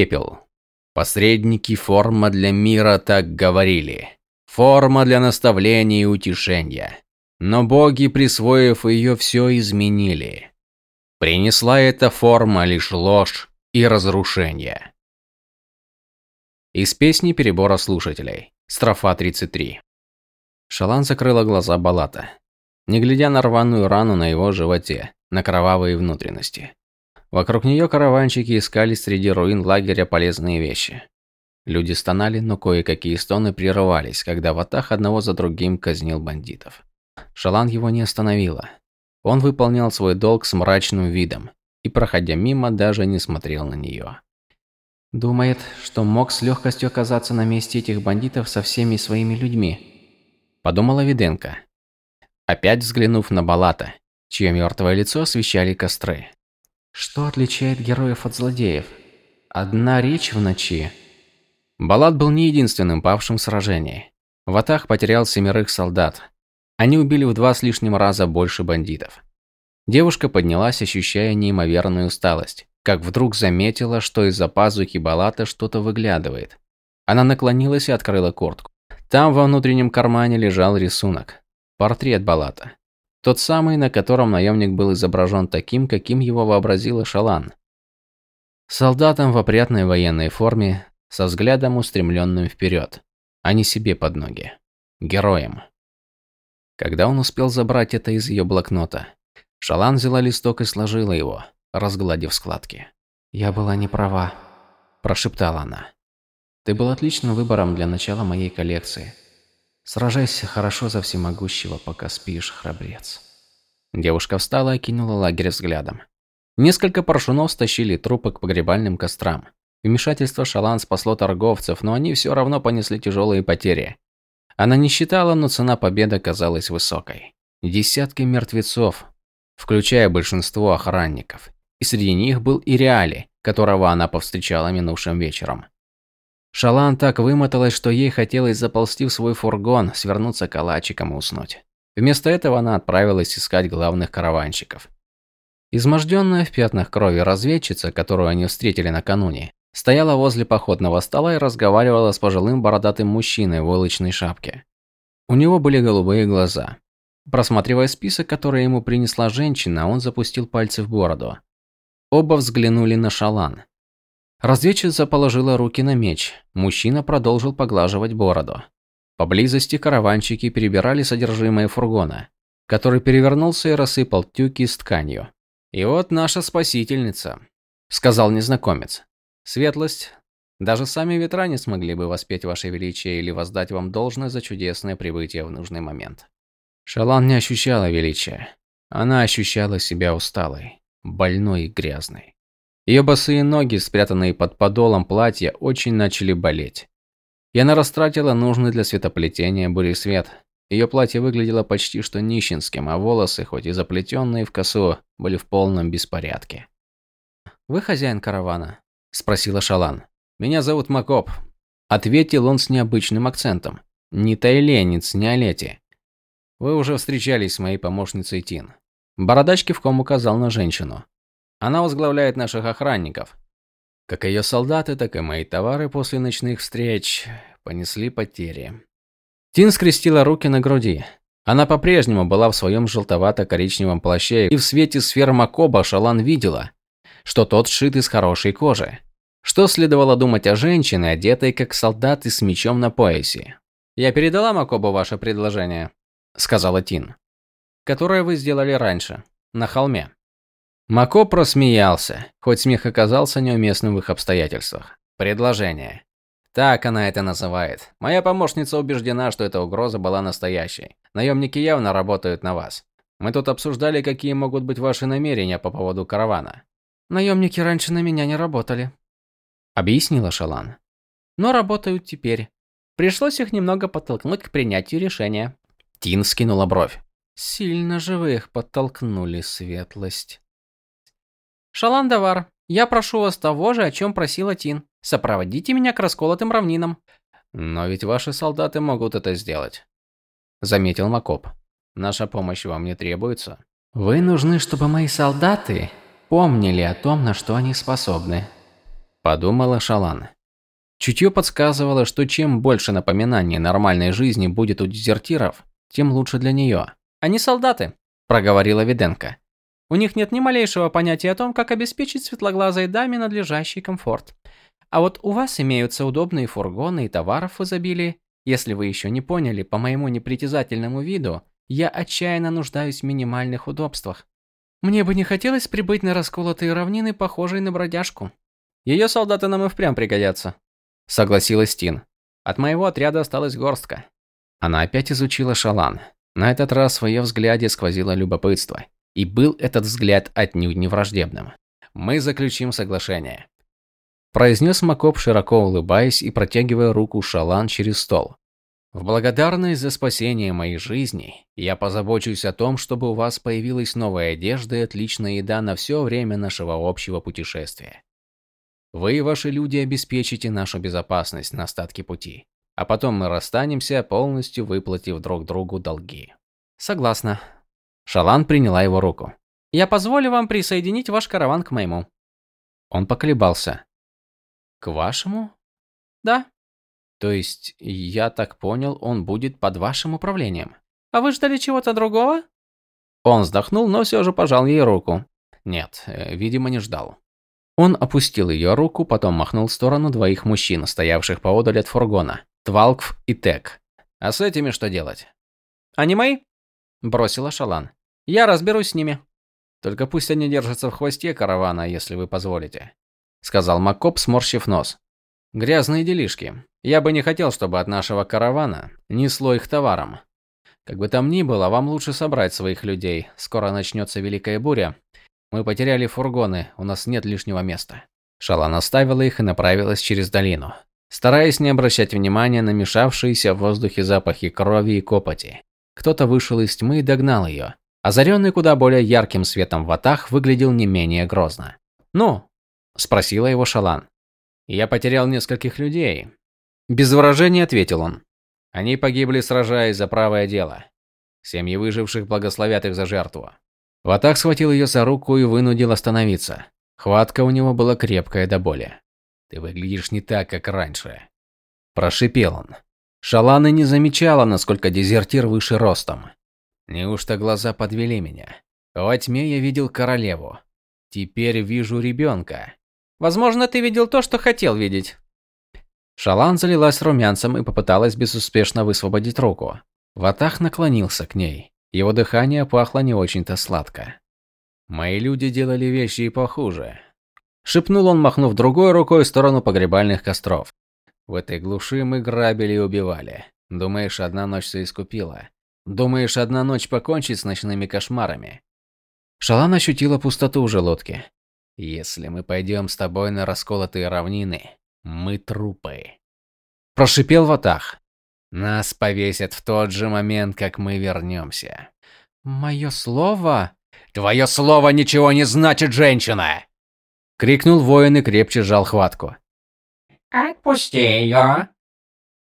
Пепел. Посредники форма для мира так говорили. Форма для наставления и утешения. Но боги, присвоив ее, все изменили. Принесла эта форма лишь ложь и разрушение. Из песни перебора слушателей. Строфа 33. Шалан закрыла глаза Балата, не глядя на рваную рану на его животе, на кровавые внутренности. Вокруг нее караванщики искали среди руин лагеря полезные вещи. Люди стонали, но кое-какие стоны прерывались, когда Ватах одного за другим казнил бандитов. Шалан его не остановила. Он выполнял свой долг с мрачным видом и, проходя мимо, даже не смотрел на нее. Думает, что мог с легкостью оказаться на месте этих бандитов со всеми своими людьми. Подумала Виденко. Опять взглянув на Балата, чье мертвое лицо освещали костры. Что отличает героев от злодеев? Одна речь в ночи. Балат был не единственным павшим в сражении. Ватах потерял семерых солдат. Они убили в два с лишним раза больше бандитов. Девушка поднялась, ощущая неимоверную усталость как вдруг заметила, что из-за пазухи Балата что-то выглядывает. Она наклонилась и открыла куртку. Там во внутреннем кармане лежал рисунок. Портрет Балата. Тот самый, на котором наемник был изображен таким, каким его вообразила Шалан. Солдатом в опрятной военной форме, со взглядом устремленным вперед, а не себе под ноги. Героем. Когда он успел забрать это из ее блокнота, Шалан взяла листок и сложила его разгладив складки. «Я была не права», – прошептала она. «Ты был отличным выбором для начала моей коллекции. Сражайся хорошо за всемогущего, пока спишь, храбрец». Девушка встала и кинула лагерь взглядом. Несколько паршунов стащили трупы к погребальным кострам. Вмешательство Шалан спасло торговцев, но они все равно понесли тяжелые потери. Она не считала, но цена победы казалась высокой. Десятки мертвецов, включая большинство охранников и среди них был и Реали, которого она повстречала минувшим вечером. Шалан так вымоталась, что ей хотелось заползти в свой фургон, свернуться калачиком и уснуть. Вместо этого она отправилась искать главных караванщиков. Изможденная в пятнах крови разведчица, которую они встретили накануне, стояла возле походного стола и разговаривала с пожилым бородатым мужчиной в уличной шапке. У него были голубые глаза. Просматривая список, который ему принесла женщина, он запустил пальцы в бороду. Оба взглянули на Шалан. Разведчица положила руки на меч. Мужчина продолжил поглаживать бороду. Поблизости караванщики перебирали содержимое фургона, который перевернулся и рассыпал тюки с тканью. «И вот наша спасительница», – сказал незнакомец. «Светлость, даже сами ветра не смогли бы воспеть ваше величие или воздать вам должное за чудесное прибытие в нужный момент». Шалан не ощущала величия. Она ощущала себя усталой больной и грязной. Ее босые ноги, спрятанные под подолом платья, очень начали болеть. И она растратила нужный для светоплетения буресвет. Ее платье выглядело почти что нищенским, а волосы, хоть и заплетенные в косу, были в полном беспорядке. «Вы хозяин каравана?» – спросила Шалан. «Меня зовут Макоп», – ответил он с необычным акцентом. «Не тайленец, не Олети. Вы уже встречались с моей помощницей Тин. Бородач кивком указал на женщину. Она возглавляет наших охранников. Как ее солдаты, так и мои товары после ночных встреч понесли потери. Тин скрестила руки на груди. Она по-прежнему была в своем желтовато-коричневом плаще, и в свете сфер Макоба Шалан видела, что тот сшит из хорошей кожи. Что следовало думать о женщине, одетой как солдат и с мечом на поясе? «Я передала Макобу ваше предложение», – сказала Тин которое вы сделали раньше, на холме. Мако просмеялся, хоть смех оказался неуместным в их обстоятельствах. Предложение. Так она это называет. Моя помощница убеждена, что эта угроза была настоящей. Наемники явно работают на вас. Мы тут обсуждали, какие могут быть ваши намерения по поводу каравана. Наемники раньше на меня не работали. Объяснила Шалан. Но работают теперь. Пришлось их немного подтолкнуть к принятию решения. Тин скинула бровь. Сильно живых подтолкнули светлость. Шаландавар, я прошу вас того же, о чем просила Тин. Сопроводите меня к расколотым равнинам. Но ведь ваши солдаты могут это сделать, заметил Макоп. Наша помощь вам не требуется. Вы нужны, чтобы мои солдаты помнили о том, на что они способны. Подумала Шалан. Чутье подсказывало, что чем больше напоминаний нормальной жизни будет у дезертиров, тем лучше для нее. «Они солдаты», – проговорила Виденко. «У них нет ни малейшего понятия о том, как обеспечить светлоглазой даме надлежащий комфорт. А вот у вас имеются удобные фургоны и товаров в изобилии. Если вы еще не поняли, по моему непритязательному виду, я отчаянно нуждаюсь в минимальных удобствах. Мне бы не хотелось прибыть на расколотые равнины, похожие на бродяжку. Ее солдаты нам и впрямь пригодятся, согласилась Тин. От моего отряда осталась горстка. Она опять изучила Шалан. На этот раз в ее взгляде сквозило любопытство. И был этот взгляд отнюдь не враждебным. «Мы заключим соглашение», – произнес Макоп, широко улыбаясь и протягивая руку Шалан через стол. В благодарность за спасение моей жизни, я позабочусь о том, чтобы у вас появилась новая одежда и отличная еда на все время нашего общего путешествия. Вы и ваши люди обеспечите нашу безопасность на остатке пути, а потом мы расстанемся, полностью выплатив друг другу долги. Согласна. Шалан приняла его руку. Я позволю вам присоединить ваш караван к моему. Он поколебался. К вашему? Да. То есть, я так понял, он будет под вашим управлением. А вы ждали чего-то другого? Он вздохнул, но все же пожал ей руку. Нет, э, видимо, не ждал. Он опустил ее руку, потом махнул в сторону двоих мужчин, стоявших поодаль от фургона. Твалкв и Тек. А с этими что делать? Они мои? Бросила Шалан. Я разберусь с ними. Только пусть они держатся в хвосте каравана, если вы позволите. Сказал Макоп, сморщив нос. Грязные делишки. Я бы не хотел, чтобы от нашего каравана несло их товаром. Как бы там ни было, вам лучше собрать своих людей. Скоро начнется великая буря. Мы потеряли фургоны, у нас нет лишнего места. Шалан оставила их и направилась через долину, стараясь не обращать внимания на мешавшиеся в воздухе запахи крови и копоти. Кто-то вышел из тьмы и догнал ее. Озаренный куда более ярким светом ватах выглядел не менее грозно. «Ну?» – спросила его Шалан. Я потерял нескольких людей. Без выражения ответил он. Они погибли, сражаясь за правое дело. Семьи выживших благословят их за жертву. Ватах схватил ее за руку и вынудил остановиться. Хватка у него была крепкая до боли. «Ты выглядишь не так, как раньше», – прошипел он. Шалана не замечала, насколько дезертир выше ростом. Неужто глаза подвели меня? Во тьме я видел королеву. Теперь вижу ребенка. Возможно, ты видел то, что хотел видеть. Шалан залилась румянцем и попыталась безуспешно высвободить руку. Ватах наклонился к ней. Его дыхание пахло не очень-то сладко. «Мои люди делали вещи и похуже», – шепнул он, махнув другой рукой в сторону погребальных костров. «В этой глуши мы грабили и убивали. Думаешь, одна ночь все искупила? Думаешь, одна ночь покончит с ночными кошмарами?» Шалан ощутила пустоту в желудке. Если мы пойдем с тобой на расколотые равнины, мы трупы. Прошипел Ватах. Нас повесят в тот же момент, как мы вернемся. Мое слово? Твое слово ничего не значит, женщина! Крикнул воин и крепче сжал хватку. «Отпусти ее!»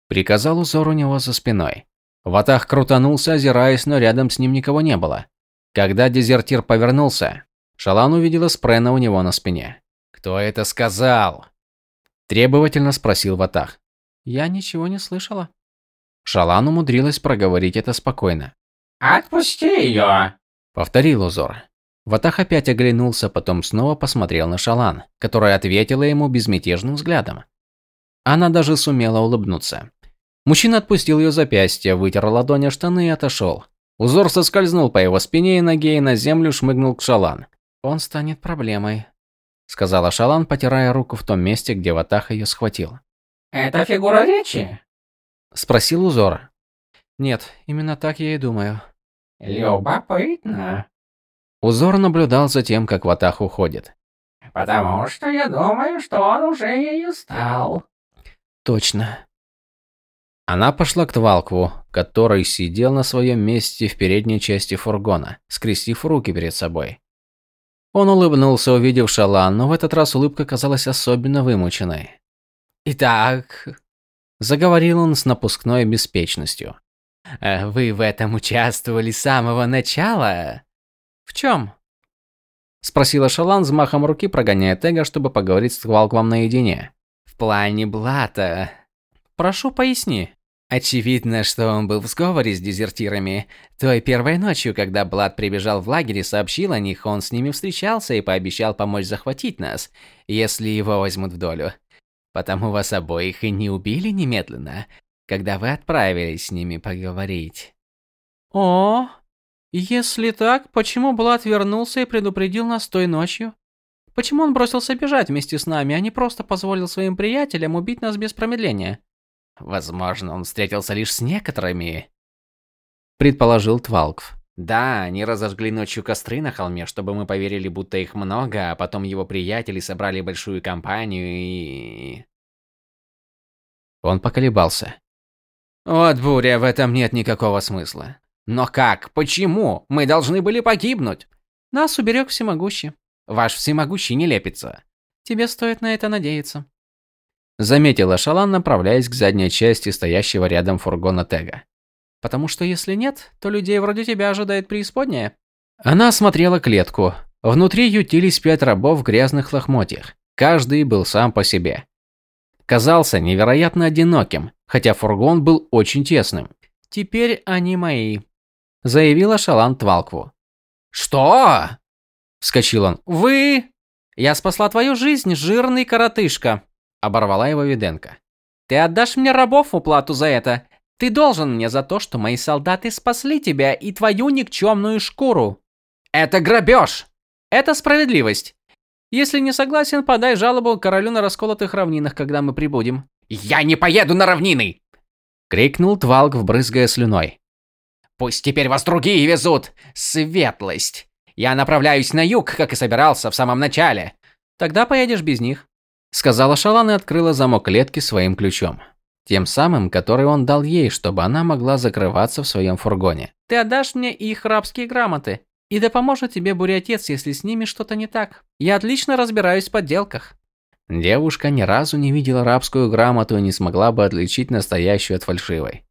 Приказал узор у него за спиной. Ватах крутанулся, озираясь, но рядом с ним никого не было. Когда дезертир повернулся, Шалан увидела спрена у него на спине. «Кто это сказал?» Требовательно спросил Ватах. «Я ничего не слышала». Шалан умудрилась проговорить это спокойно. «Отпусти ее!» Повторил узор. Ватах опять оглянулся, потом снова посмотрел на Шалан, которая ответила ему безмятежным взглядом. Она даже сумела улыбнуться. Мужчина отпустил ее запястье, вытер ладонь о штаны и отошел. Узор соскользнул по его спине и ноге и на землю шмыгнул к Шалан. Он станет проблемой, сказала Шалан, потирая руку в том месте, где Ватах ее схватил. Это фигура речи? спросил Узор. Нет, именно так я и думаю. Любопытно. Узор наблюдал за тем, как Ватах уходит. Потому что я думаю, что он уже ею стал. Точно. Она пошла к Твалкву, который сидел на своем месте в передней части фургона, скрестив руки перед собой. Он улыбнулся, увидев Шалан, но в этот раз улыбка казалась особенно вымученной. «Итак...» – заговорил он с напускной беспечностью. «Э, «Вы в этом участвовали с самого начала?» «В чем?» Спросила Шалан с махом руки, прогоняя Тега, чтобы поговорить с Твалквом наедине. Плане Блата. Прошу, поясни. Очевидно, что он был в сговоре с дезертирами. Той первой ночью, когда Блад прибежал в лагерь и сообщил о них, он с ними встречался и пообещал помочь захватить нас, если его возьмут в долю. Потому вас обоих и не убили немедленно, когда вы отправились с ними поговорить. О, если так, почему Блад вернулся и предупредил нас той ночью? Почему он бросился бежать вместе с нами, а не просто позволил своим приятелям убить нас без промедления? Возможно, он встретился лишь с некоторыми, предположил Твалкв. Да, они разожгли ночью костры на холме, чтобы мы поверили, будто их много, а потом его приятели собрали большую компанию и... Он поколебался. Вот, Буря, в этом нет никакого смысла. Но как? Почему? Мы должны были погибнуть. Нас уберег всемогущий. Ваш всемогущий не лепится. Тебе стоит на это надеяться. Заметила Шалан, направляясь к задней части стоящего рядом фургона Тега. Потому что если нет, то людей вроде тебя ожидает преисподняя. Она осмотрела клетку. Внутри ютились пять рабов в грязных лохмотьях. Каждый был сам по себе. Казался невероятно одиноким, хотя фургон был очень тесным. «Теперь они мои», – заявила Шалан Твалкву. «Что?» – вскочил он. «Вы...» «Я спасла твою жизнь, жирный коротышка», Оборвала его Виденко. Ты отдашь мне рабов в уплату за это. Ты должен мне за то, что мои солдаты спасли тебя и твою никчемную шкуру. Это грабеж. Это справедливость. Если не согласен, подай жалобу королю на расколотых равнинах, когда мы прибудем. Я не поеду на равнины, крикнул Твалк, вбрызгая слюной. Пусть теперь вас другие везут. Светлость. Я направляюсь на юг, как и собирался в самом начале. Тогда поедешь без них сказала Шалан и открыла замок клетки своим ключом, тем самым, который он дал ей, чтобы она могла закрываться в своем фургоне. Ты отдашь мне их рабские грамоты, и да поможет тебе бурятец, если с ними что-то не так. Я отлично разбираюсь в подделках. Девушка ни разу не видела рабскую грамоту и не смогла бы отличить настоящую от фальшивой.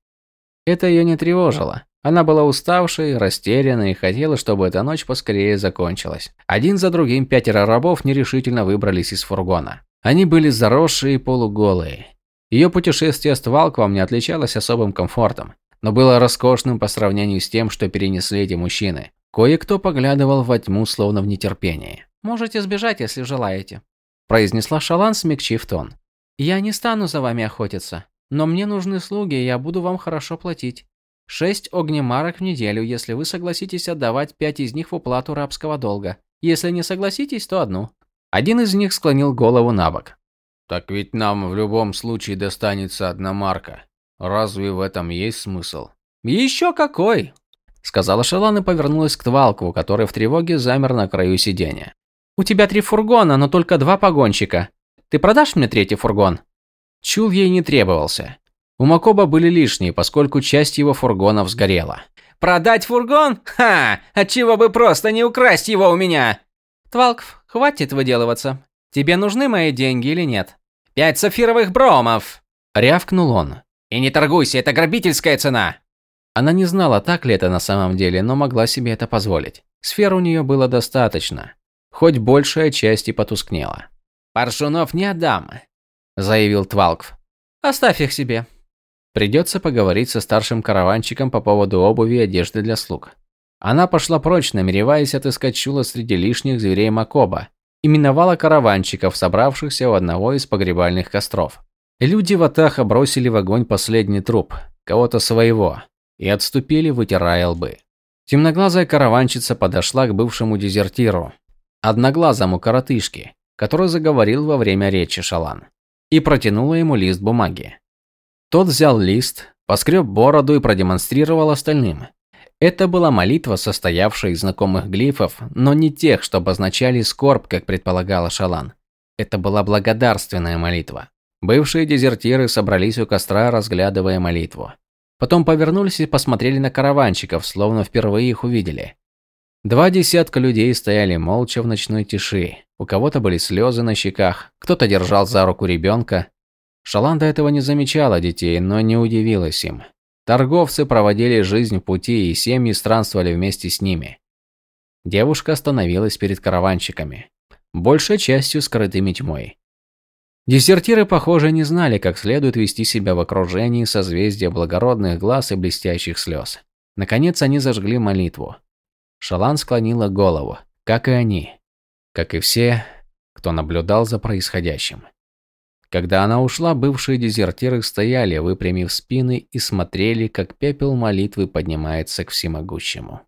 Это ее не тревожило. Она была уставшей, растерянной и хотела, чтобы эта ночь поскорее закончилась. Один за другим пятеро рабов нерешительно выбрались из фургона. Они были заросшие и полуголые. Ее путешествие с Твалквом не отличалось особым комфортом, но было роскошным по сравнению с тем, что перенесли эти мужчины. Кое-кто поглядывал во тьму, словно в нетерпении. «Можете сбежать, если желаете», – произнесла Шалан, смягчив тон. «Я не стану за вами охотиться, но мне нужны слуги, и я буду вам хорошо платить. Шесть огнемарок в неделю, если вы согласитесь отдавать пять из них в уплату рабского долга. Если не согласитесь, то одну. Один из них склонил голову на бок. «Так ведь нам в любом случае достанется одна марка. Разве в этом есть смысл?» «Еще какой!» Сказала Шалан и повернулась к Твалку, который в тревоге замер на краю сиденья. «У тебя три фургона, но только два погонщика. Ты продашь мне третий фургон?» Чул ей не требовался. У Макоба были лишние, поскольку часть его фургонов сгорела. «Продать фургон? Ха! Отчего бы просто не украсть его у меня?» Твалкв, хватит выделываться. Тебе нужны мои деньги или нет? Пять сапфировых бромов, рявкнул он. И не торгуйся, это грабительская цена. Она не знала, так ли это на самом деле, но могла себе это позволить. Сфер у нее было достаточно, хоть большая часть и потускнела. Паршунов не отдам, заявил Твалкв. Оставь их себе. Придется поговорить со старшим караванчиком по поводу обуви и одежды для слуг. Она пошла прочь, намереваясь отыскать Чула среди лишних зверей Макоба, и миновала караванщиков, собравшихся у одного из погребальных костров. Люди в Атаха бросили в огонь последний труп, кого-то своего, и отступили, вытирая лбы. Темноглазая караванщица подошла к бывшему дезертиру, одноглазому коротышке, который заговорил во время речи Шалан, и протянула ему лист бумаги. Тот взял лист, поскреб бороду и продемонстрировал остальным. Это была молитва, состоявшая из знакомых глифов, но не тех, что обозначали скорбь, как предполагала Шалан. Это была благодарственная молитва. Бывшие дезертиры собрались у костра, разглядывая молитву. Потом повернулись и посмотрели на караванщиков, словно впервые их увидели. Два десятка людей стояли молча в ночной тиши. У кого-то были слезы на щеках, кто-то держал за руку ребенка. Шалан до этого не замечала детей, но не удивилась им. Торговцы проводили жизнь в пути, и семьи странствовали вместе с ними. Девушка остановилась перед караванщиками, большей частью скрытыми тьмой. Дезертиры, похоже, не знали, как следует вести себя в окружении созвездия благородных глаз и блестящих слез. Наконец они зажгли молитву. Шалан склонила голову, как и они, как и все, кто наблюдал за происходящим. Когда она ушла, бывшие дезертиры стояли, выпрямив спины и смотрели, как пепел молитвы поднимается к всемогущему.